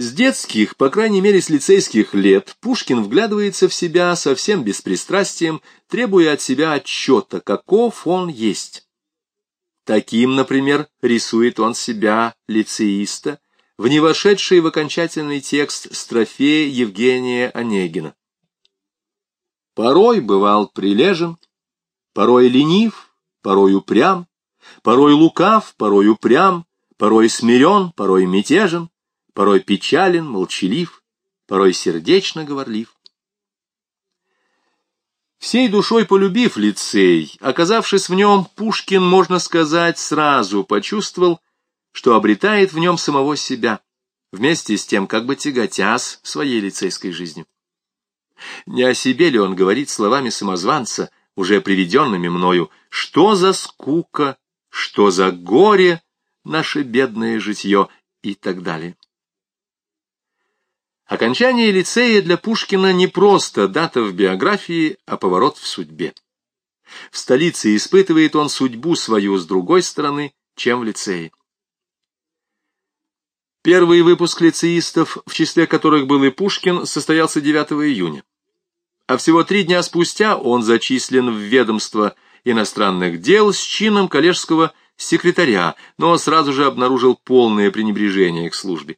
С детских, по крайней мере с лицейских лет, Пушкин вглядывается в себя со всем беспристрастием, требуя от себя отчета, каков он есть. Таким, например, рисует он себя, лицеиста, в не вошедший в окончательный текст строфея Евгения Онегина. Порой бывал прилежен, порой ленив, порой упрям, порой лукав, порой упрям, порой смирен, порой мятежен, порой печален, молчалив, порой сердечно говорлив. Всей душой полюбив лицей, оказавшись в нем, Пушкин, можно сказать, сразу почувствовал, что обретает в нем самого себя, вместе с тем как бы тяготясь своей лицейской жизнью. Не о себе ли он говорит словами самозванца, уже приведенными мною, что за скука, что за горе наше бедное житье и так далее. Окончание лицея для Пушкина не просто дата в биографии, а поворот в судьбе. В столице испытывает он судьбу свою с другой стороны, чем в лицее. Первый выпуск лицеистов, в числе которых был и Пушкин, состоялся 9 июня. А всего три дня спустя он зачислен в ведомство иностранных дел с чином коллежского секретаря, но сразу же обнаружил полное пренебрежение к службе.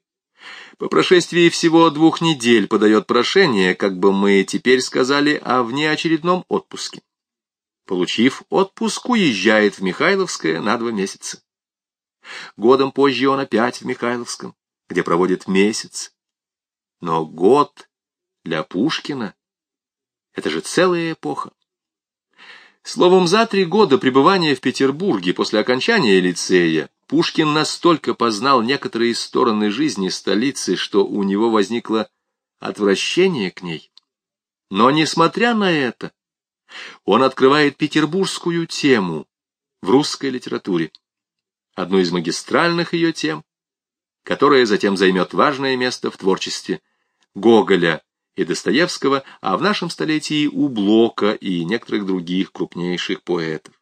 По прошествии всего двух недель подает прошение, как бы мы теперь сказали, о внеочередном отпуске. Получив отпуск, уезжает в Михайловское на два месяца. Годом позже он опять в Михайловском, где проводит месяц. Но год для Пушкина — это же целая эпоха. Словом, за три года пребывания в Петербурге после окончания лицея Пушкин настолько познал некоторые стороны жизни столицы, что у него возникло отвращение к ней. Но, несмотря на это, он открывает петербургскую тему в русской литературе, одну из магистральных ее тем, которая затем займет важное место в творчестве Гоголя и Достоевского, а в нашем столетии у Блока и некоторых других крупнейших поэтов.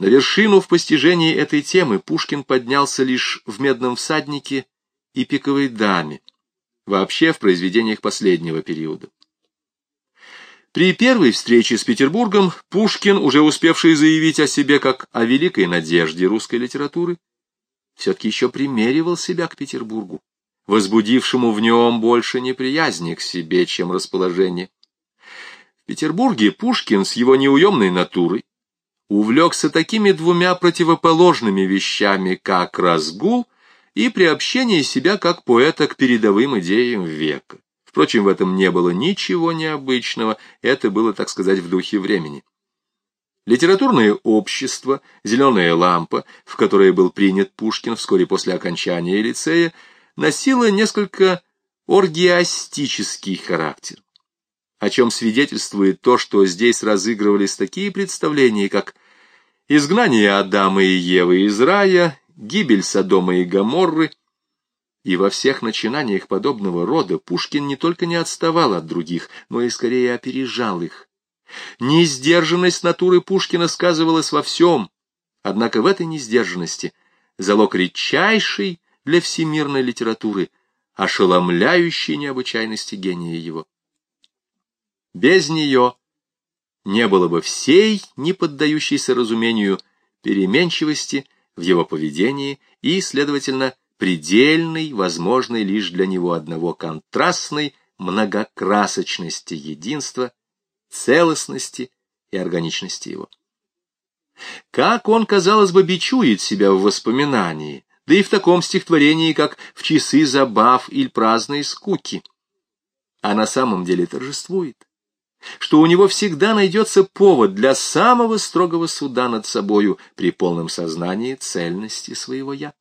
На вершину в постижении этой темы Пушкин поднялся лишь в «Медном всаднике» и «Пиковой даме», вообще в произведениях последнего периода. При первой встрече с Петербургом Пушкин, уже успевший заявить о себе как о великой надежде русской литературы, все-таки еще примеривал себя к Петербургу, возбудившему в нем больше неприязни к себе, чем расположение. В Петербурге Пушкин с его неуемной натурой, увлекся такими двумя противоположными вещами, как разгул и приобщение себя как поэта к передовым идеям века. Впрочем, в этом не было ничего необычного, это было, так сказать, в духе времени. Литературное общество «Зеленая лампа», в которое был принят Пушкин вскоре после окончания лицея, носило несколько оргиастический характер о чем свидетельствует то, что здесь разыгрывались такие представления, как изгнание Адама и Евы из рая, гибель Содома и Гоморры, и во всех начинаниях подобного рода Пушкин не только не отставал от других, но и скорее опережал их. Несдержанность натуры Пушкина сказывалась во всем, однако в этой несдержанности залог редчайший для всемирной литературы, ошеломляющей необычайности гения его. Без нее не было бы всей, не поддающейся разумению, переменчивости в его поведении и, следовательно, предельной, возможной лишь для него одного контрастной многокрасочности единства, целостности и органичности его. Как он, казалось бы, бичует себя в воспоминании, да и в таком стихотворении, как «В часы забав или праздной скуки», а на самом деле торжествует что у него всегда найдется повод для самого строгого суда над собою при полном сознании цельности своего «я».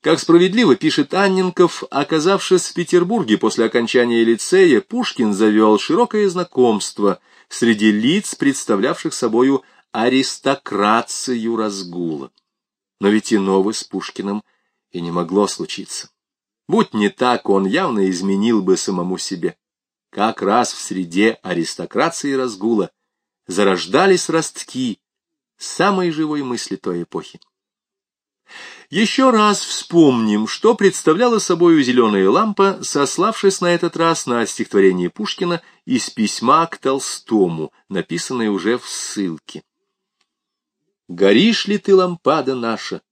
Как справедливо пишет Анненков, оказавшись в Петербурге после окончания лицея, Пушкин завел широкое знакомство среди лиц, представлявших собою аристократию разгула. Но ведь иного с Пушкиным и не могло случиться. Будь не так, он явно изменил бы самому себе как раз в среде аристократии разгула зарождались ростки самой живой мысли той эпохи. Еще раз вспомним, что представляла собой зеленая лампа, сославшись на этот раз на стихотворение Пушкина из письма к Толстому, написанное уже в ссылке. «Горишь ли ты, лампада наша,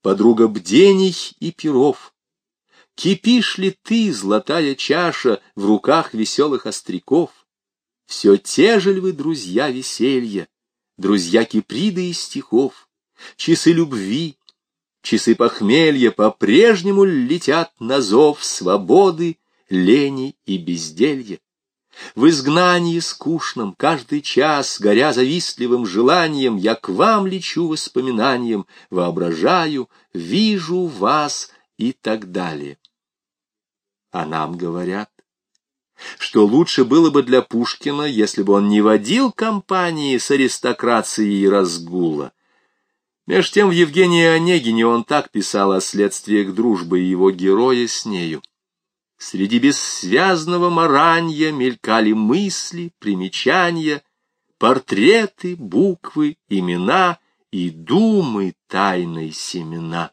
подруга бдений и перов? Кипишь ли ты, золотая чаша, в руках веселых остряков? Все те же ли вы, друзья веселья, друзья Киприда и стихов, часы любви, Часы похмелья по-прежнему летят на зов свободы, лени и безделья. В изгнании скучном каждый час, горя завистливым желанием, я к вам лечу воспоминанием, воображаю, вижу вас и так далее. А нам говорят, что лучше было бы для Пушкина, если бы он не водил компании с аристократией разгула, Меж тем в Евгении Онегине он так писал о следствиях дружбы его героя с нею. Среди бессвязного маранья мелькали мысли, примечания, портреты, буквы, имена и думы тайной семена.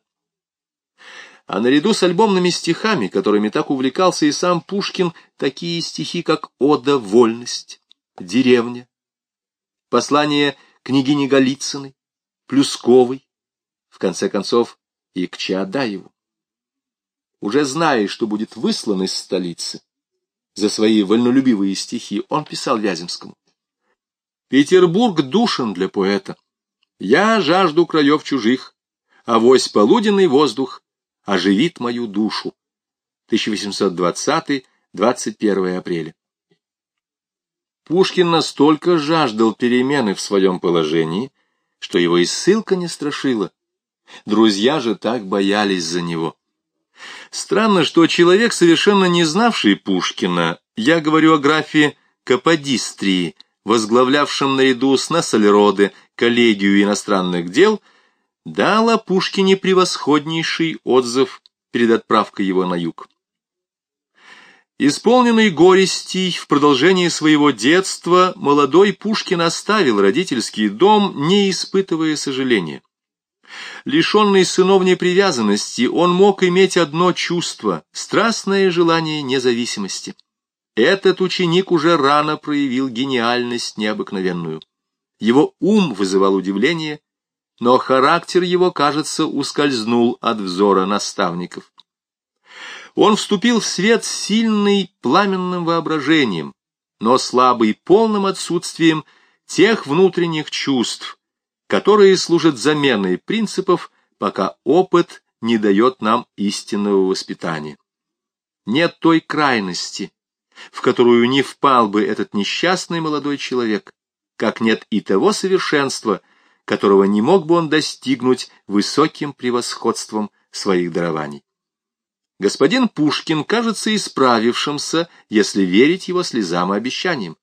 А наряду с альбомными стихами, которыми так увлекался и сам Пушкин, такие стихи, как «Ода вольность», «Деревня», послание княгини Голицыной, Плюсковой, в конце концов, и к Чаадаеву. Уже зная, что будет выслан из столицы, за свои вольнолюбивые стихи он писал Вяземскому. «Петербург душен для поэта. Я жажду краев чужих, а вось полуденный воздух оживит мою душу». 1820-21 апреля. Пушкин настолько жаждал перемены в своем положении, что его и ссылка не страшила. Друзья же так боялись за него. Странно, что человек, совершенно не знавший Пушкина, я говорю о графе Каподистрии, возглавлявшем наряду с Нассельроде коллегию иностранных дел, дал о Пушкине превосходнейший отзыв перед отправкой его на юг. Исполненный горестей в продолжении своего детства, молодой Пушкин оставил родительский дом, не испытывая сожаления. Лишенный сыновней привязанности, он мог иметь одно чувство — страстное желание независимости. Этот ученик уже рано проявил гениальность необыкновенную. Его ум вызывал удивление, но характер его, кажется, ускользнул от взора наставников. Он вступил в свет сильный пламенным воображением, но слабый полным отсутствием тех внутренних чувств, которые служат заменой принципов, пока опыт не дает нам истинного воспитания. Нет той крайности, в которую не впал бы этот несчастный молодой человек, как нет и того совершенства, которого не мог бы он достигнуть высоким превосходством своих дарований. Господин Пушкин кажется исправившимся, если верить его слезам и обещаниям.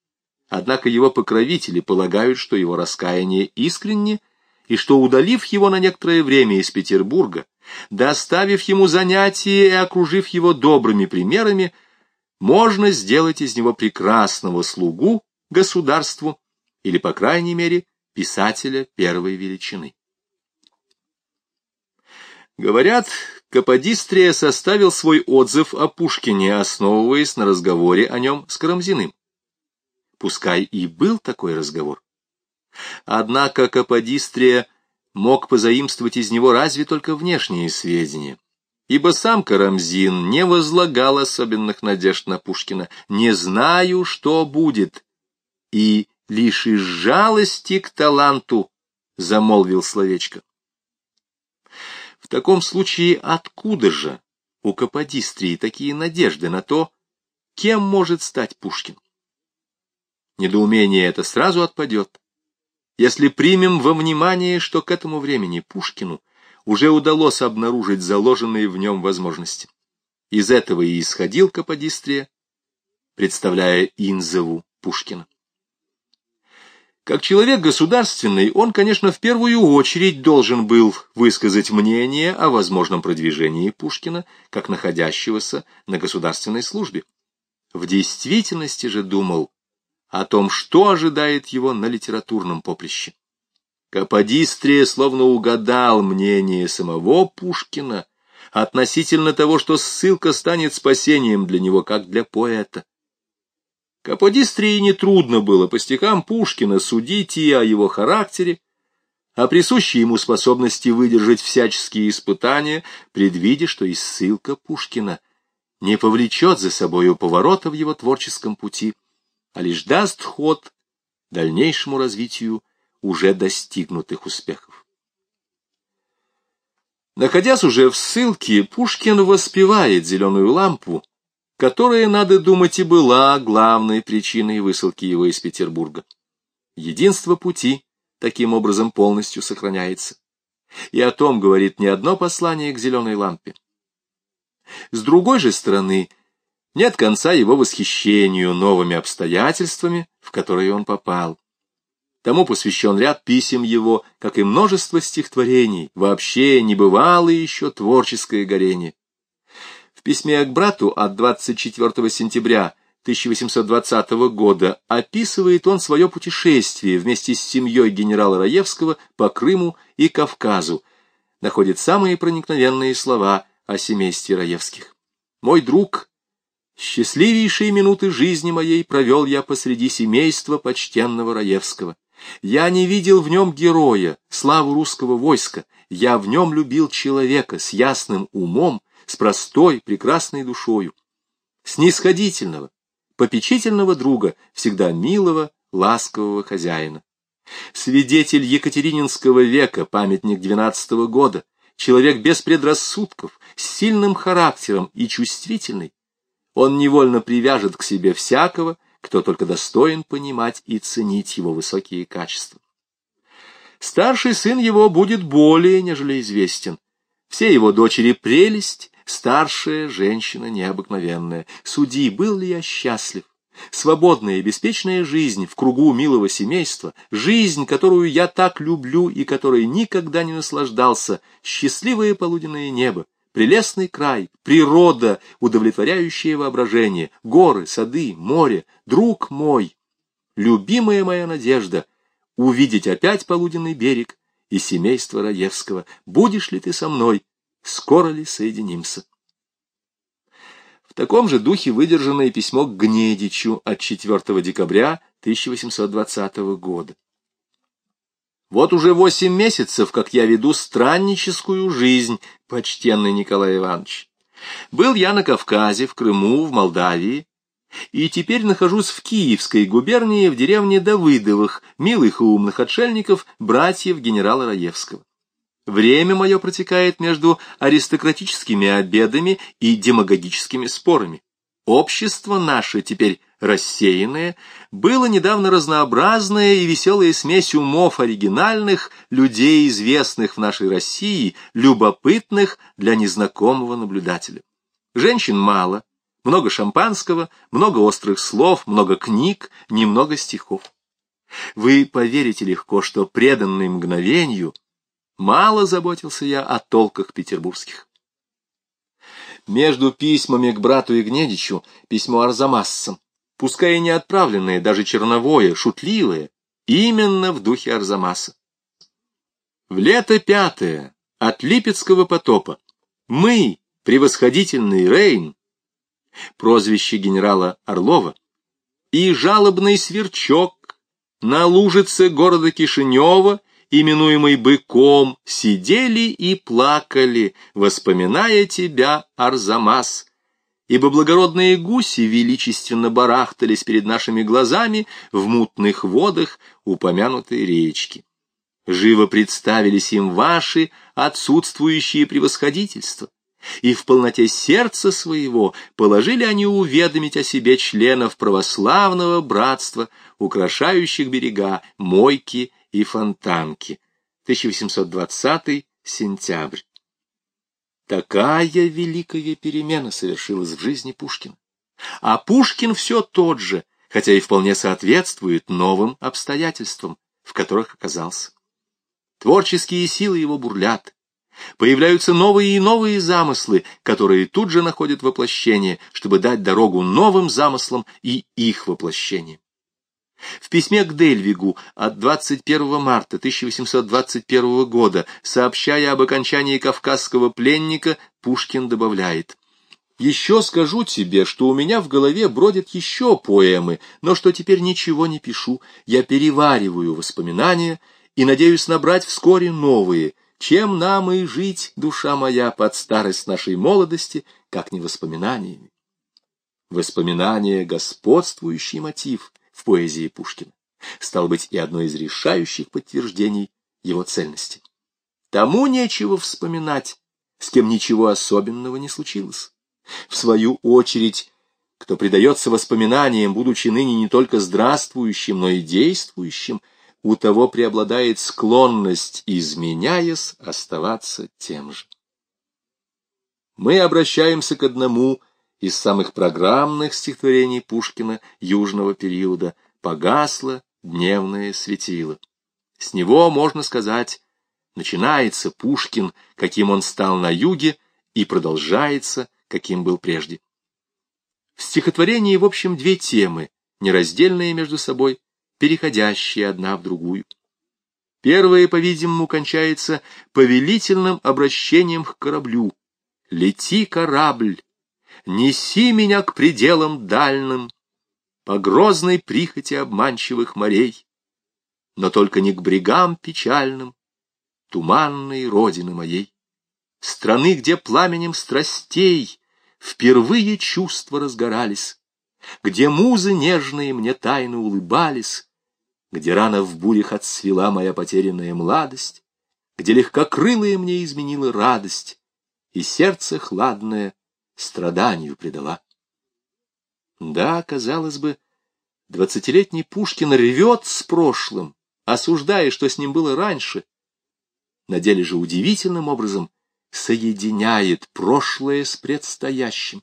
Однако его покровители полагают, что его раскаяние искренне, и что, удалив его на некоторое время из Петербурга, доставив ему занятия и окружив его добрыми примерами, можно сделать из него прекрасного слугу государству или, по крайней мере, писателя первой величины. Говорят, Каподистрия составил свой отзыв о Пушкине, основываясь на разговоре о нем с Карамзиным. Пускай и был такой разговор. Однако Каподистрия мог позаимствовать из него разве только внешние сведения, ибо сам Карамзин не возлагал особенных надежд на Пушкина. «Не знаю, что будет», и лишь из жалости к таланту замолвил словечко. В таком случае откуда же у Каподистрии такие надежды на то, кем может стать Пушкин? Недоумение это сразу отпадет, если примем во внимание, что к этому времени Пушкину уже удалось обнаружить заложенные в нем возможности. Из этого и исходил Каподистрия, представляя Инзову Пушкина. Как человек государственный, он, конечно, в первую очередь должен был высказать мнение о возможном продвижении Пушкина, как находящегося на государственной службе. В действительности же думал о том, что ожидает его на литературном поприще. Каподистрия словно угадал мнение самого Пушкина относительно того, что ссылка станет спасением для него, как для поэта. Каподистрии нетрудно было по стихам Пушкина судить и о его характере, о присущей ему способности выдержать всяческие испытания, предвидя, что и ссылка Пушкина не повлечет за собою поворота в его творческом пути, а лишь даст ход дальнейшему развитию уже достигнутых успехов. Находясь уже в ссылке, Пушкин воспевает зеленую лампу, которая, надо думать, и была главной причиной высылки его из Петербурга. Единство пути таким образом полностью сохраняется. И о том говорит не одно послание к зеленой лампе. С другой же стороны, нет конца его восхищению новыми обстоятельствами, в которые он попал. Тому посвящен ряд писем его, как и множество стихотворений, вообще не бывало еще творческое горение. Письме к брату от 24 сентября 1820 года описывает он свое путешествие вместе с семьей генерала Раевского по Крыму и Кавказу, находит самые проникновенные слова о семействе Раевских. «Мой друг, счастливейшие минуты жизни моей провел я посреди семейства почтенного Раевского. Я не видел в нем героя, славу русского войска, я в нем любил человека с ясным умом, с простой, прекрасной душою, снисходительного, попечительного друга, всегда милого, ласкового хозяина. Свидетель Екатерининского века, памятник двенадцатого года, человек без предрассудков, с сильным характером и чувствительный, он невольно привяжет к себе всякого, кто только достоин понимать и ценить его высокие качества. Старший сын его будет более, нежели известен. Все его дочери прелесть, старшая женщина необыкновенная. Суди, был ли я счастлив? Свободная и беспечная жизнь в кругу милого семейства, жизнь, которую я так люблю и которой никогда не наслаждался, счастливое полуденное небо, прелестный край, природа, удовлетворяющее воображение, горы, сады, море, друг мой, любимая моя надежда, увидеть опять полуденный берег и семейство Раевского. Будешь ли ты со мной? Скоро ли соединимся? В таком же духе выдержано и письмо к Гнедичу от 4 декабря 1820 года. Вот уже восемь месяцев, как я веду странническую жизнь, почтенный Николай Иванович. Был я на Кавказе, в Крыму, в Молдавии, и теперь нахожусь в Киевской губернии в деревне Давыдовых, милых и умных отшельников, братьев генерала Раевского. Время мое протекает между аристократическими обедами и демагогическими спорами. Общество наше теперь рассеянное, было недавно разнообразная и веселая смесь умов оригинальных, людей, известных в нашей России, любопытных для незнакомого наблюдателя. Женщин мало, много шампанского, много острых слов, много книг, немного стихов. Вы поверите легко, что преданный мгновению мало заботился я о толках петербургских. Между письмами к брату Игнедичу письмо Арзамассам, пускай и не отправленное, даже черновое, шутливое, именно в духе Арзамаса. В лето пятое от Липецкого потопа мы, превосходительный Рейн, прозвище генерала Орлова, и жалобный сверчок на лужице города Кишинева именуемый быком, сидели и плакали, воспоминая тебя, Арзамас, ибо благородные гуси величественно барахтались перед нашими глазами в мутных водах упомянутой речки. Живо представились им ваши отсутствующие превосходительства, и в полноте сердца своего положили они уведомить о себе членов православного братства, украшающих берега Мойки и Фонтанки. 1820 сентябрь. Такая великая перемена совершилась в жизни Пушкина. А Пушкин все тот же, хотя и вполне соответствует новым обстоятельствам, в которых оказался. Творческие силы его бурлят. Появляются новые и новые замыслы, которые тут же находят воплощение, чтобы дать дорогу новым замыслам и их воплощениям. В письме к Дельвигу от 21 марта 1821 года, сообщая об окончании кавказского пленника, Пушкин добавляет. «Еще скажу тебе, что у меня в голове бродят еще поэмы, но что теперь ничего не пишу, я перевариваю воспоминания и надеюсь набрать вскоре новые, чем нам и жить, душа моя, под старость нашей молодости, как не воспоминаниями». Воспоминания — господствующий мотив — в поэзии Пушкина, стал быть и одно из решающих подтверждений его цельности. Тому нечего вспоминать, с кем ничего особенного не случилось. В свою очередь, кто предается воспоминаниям, будучи ныне не только здравствующим, но и действующим, у того преобладает склонность, изменяясь, оставаться тем же. Мы обращаемся к одному из самых программных стихотворений Пушкина южного периода «Погасло дневное светило». С него, можно сказать, начинается Пушкин, каким он стал на юге, и продолжается, каким был прежде. В стихотворении, в общем, две темы, нераздельные между собой, переходящие одна в другую. Первая, по-видимому, кончается повелительным обращением к кораблю. «Лети, корабль, неси меня к пределам дальним, по грозной прихоти обманчивых морей, но только не к брегам печальным, туманной родины моей, страны, где пламенем страстей впервые чувства разгорались, где музы нежные мне тайно улыбались, где рано в бурях отцвела моя потерянная младость, где легкокрылая мне изменила радость, и сердце хладное страданию предала. Да, казалось бы, двадцатилетний Пушкин ревет с прошлым, осуждая, что с ним было раньше. На деле же удивительным образом соединяет прошлое с предстоящим.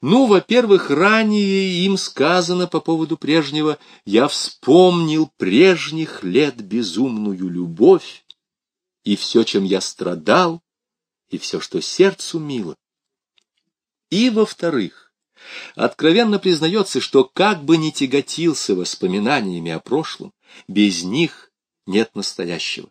Ну, во-первых, ранее им сказано по поводу прежнего «Я вспомнил прежних лет безумную любовь, и все, чем я страдал, и все, что сердцу мило. И, во-вторых, откровенно признается, что как бы ни тяготился воспоминаниями о прошлом, без них нет настоящего.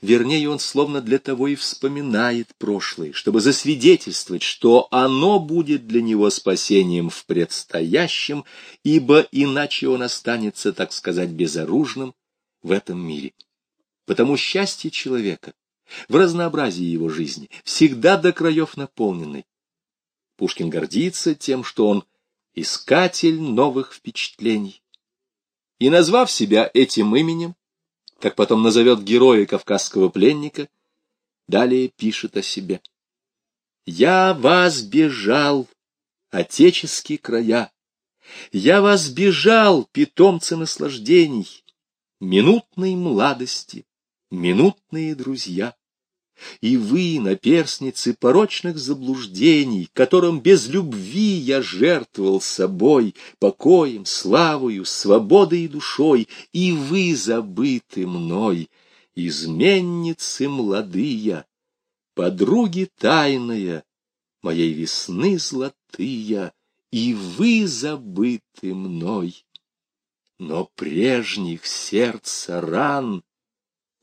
Вернее, он словно для того и вспоминает прошлое, чтобы засвидетельствовать, что оно будет для него спасением в предстоящем, ибо иначе он останется, так сказать, безоружным в этом мире. Потому счастье человека в разнообразии его жизни, всегда до краев наполненный, Пушкин гордится тем, что он искатель новых впечатлений. И назвав себя этим именем, как потом назовет героя кавказского пленника, далее пишет о себе. «Я вас бежал, отеческие края, я вас бежал, питомцы наслаждений, минутной младости, минутные друзья. И вы, наперсницы порочных заблуждений, которым без любви я жертвовал собой, покоем, славою, свободой и душой, и вы забыты мной, изменницы младыя, подруги тайная, моей весны золотые, и вы забыты мной. Но прежних сердца ран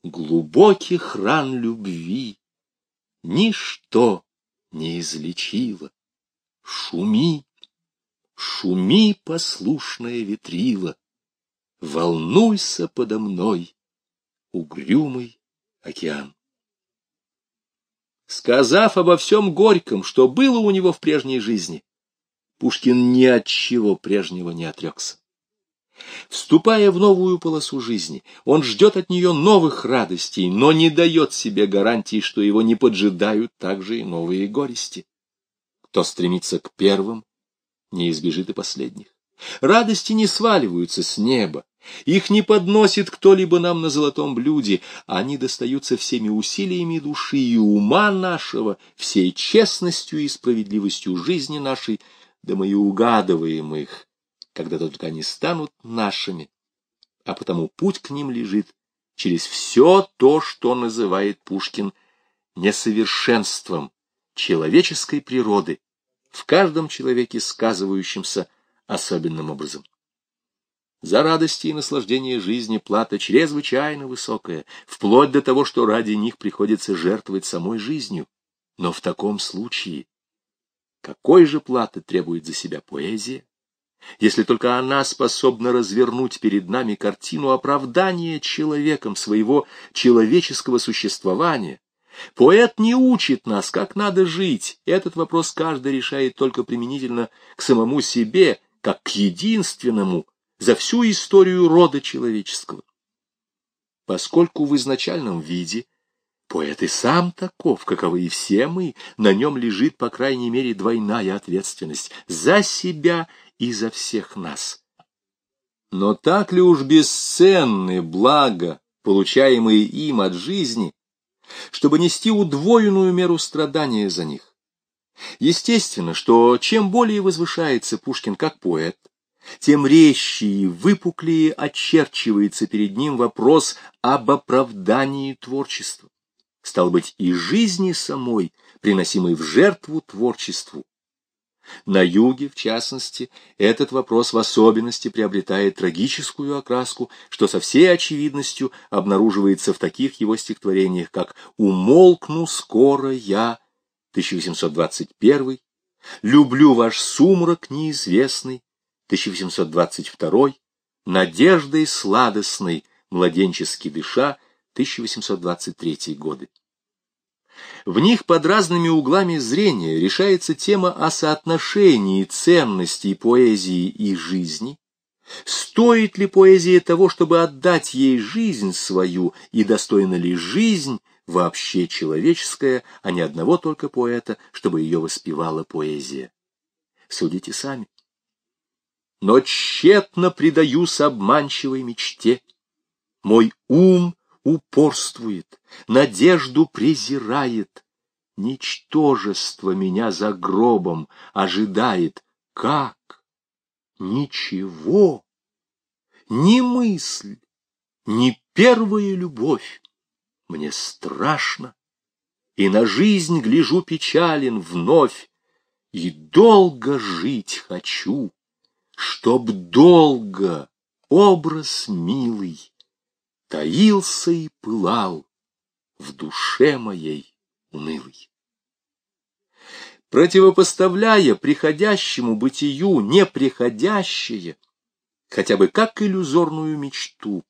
глубоких ран любви ничто не излечило. Шуми, шуми, послушная ветрила, волнуйся подо мной, угрюмый океан. Сказав обо всем горьком, что было у него в прежней жизни, Пушкин ни от чего прежнего не отрекся. Вступая в новую полосу жизни, он ждет от нее новых радостей, но не дает себе гарантии, что его не поджидают также и новые горести. Кто стремится к первым, не избежит и последних. Радости не сваливаются с неба, их не подносит кто-либо нам на золотом блюде, они достаются всеми усилиями души и ума нашего, всей честностью и справедливостью жизни нашей, да мы и угадываем их когда только они станут нашими, а потому путь к ним лежит через все то, что называет Пушкин несовершенством человеческой природы, в каждом человеке сказывающимся особенным образом. За радости и наслаждение жизни плата чрезвычайно высокая, вплоть до того, что ради них приходится жертвовать самой жизнью. Но в таком случае какой же платы требует за себя поэзия? Если только она способна развернуть перед нами картину оправдания человеком своего человеческого существования, Поэт не учит нас, как надо жить. Этот вопрос каждый решает только применительно к самому себе, как к единственному за всю историю рода человеческого. Поскольку в изначальном виде поэт и сам таков, каковы и все мы, на нем лежит, по крайней мере, двойная ответственность за себя и за всех нас. Но так ли уж бесценны блага, получаемые им от жизни, чтобы нести удвоенную меру страдания за них? Естественно, что чем более возвышается Пушкин как поэт, тем резче и выпуклее очерчивается перед ним вопрос об оправдании творчества. Стал быть, и жизни самой, приносимой в жертву творчеству. На юге, в частности, этот вопрос в особенности приобретает трагическую окраску, что со всей очевидностью обнаруживается в таких его стихотворениях, как «Умолкну скоро я» 1821, «Люблю ваш сумрак неизвестный» 1822, «Надеждой сладостной, младенчески дыша» 1823 годы. В них под разными углами зрения решается тема о соотношении ценностей поэзии и жизни, стоит ли поэзия того, чтобы отдать ей жизнь свою, и достойна ли жизнь вообще человеческая, а не одного только поэта, чтобы ее воспевала поэзия. Судите сами но тщетно предаюсь обманчивой мечте. Мой ум упорствует, надежду презирает. Ничтожество меня за гробом ожидает. Как? Ничего. Ни мысль, ни первая любовь. Мне страшно, и на жизнь гляжу печален вновь, и долго жить хочу чтоб долго образ милый таился и пылал в душе моей унылой. Противопоставляя приходящему бытию неприходящее, хотя бы как иллюзорную мечту,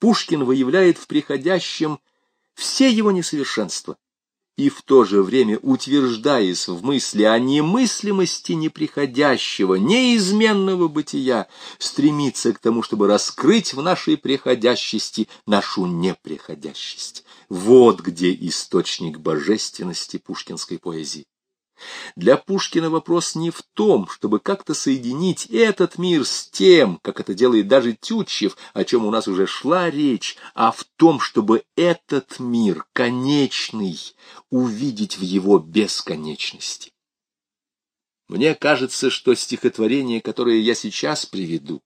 Пушкин выявляет в приходящем все его несовершенства, и в то же время утверждаясь в мысли о немыслимости неприходящего, неизменного бытия, стремится к тому, чтобы раскрыть в нашей приходящести нашу неприходящесть. Вот где источник божественности пушкинской поэзии. Для Пушкина вопрос не в том, чтобы как-то соединить этот мир с тем, как это делает даже Тютчев, о чем у нас уже шла речь, а в том, чтобы этот мир, конечный, увидеть в его бесконечности. Мне кажется, что стихотворение, которое я сейчас приведу,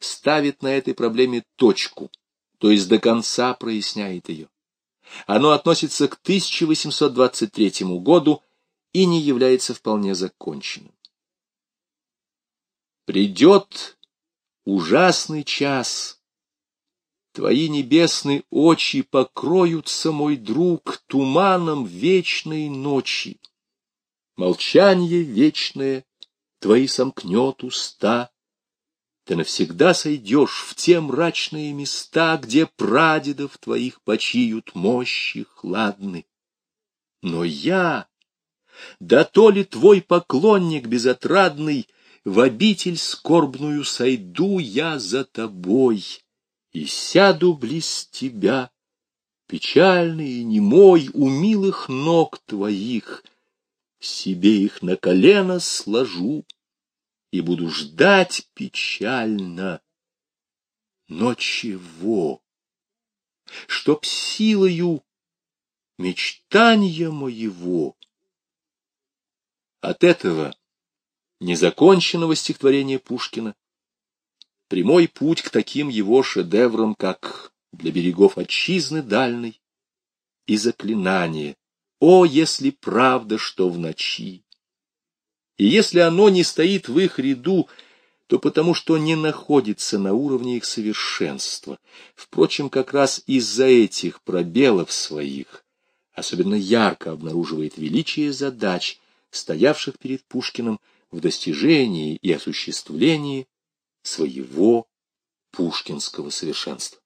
ставит на этой проблеме точку, то есть до конца проясняет ее. Оно относится к 1823 году и не является вполне законченным. Придет ужасный час. Твои небесные очи покроются, мой друг, туманом вечной ночи. Молчание вечное твои сомкнет уста. Ты навсегда сойдешь в те мрачные места, где прадедов твоих почиют мощи хладны. Но я да то ли твой поклонник безотрадный, В обитель скорбную сойду я за тобой И сяду близ тебя, печальный и немой, У милых ног твоих, себе их на колено сложу И буду ждать печально. Но чего? Чтоб силою мечтания моего от этого незаконченного стихотворения Пушкина прямой путь к таким его шедеврам, как «Для берегов отчизны дальней» и «Заклинание». О, если правда, что в ночи! И если оно не стоит в их ряду, то потому что не находится на уровне их совершенства. Впрочем, как раз из-за этих пробелов своих особенно ярко обнаруживает величие задач, стоявших перед Пушкиным в достижении и осуществлении своего пушкинского совершенства.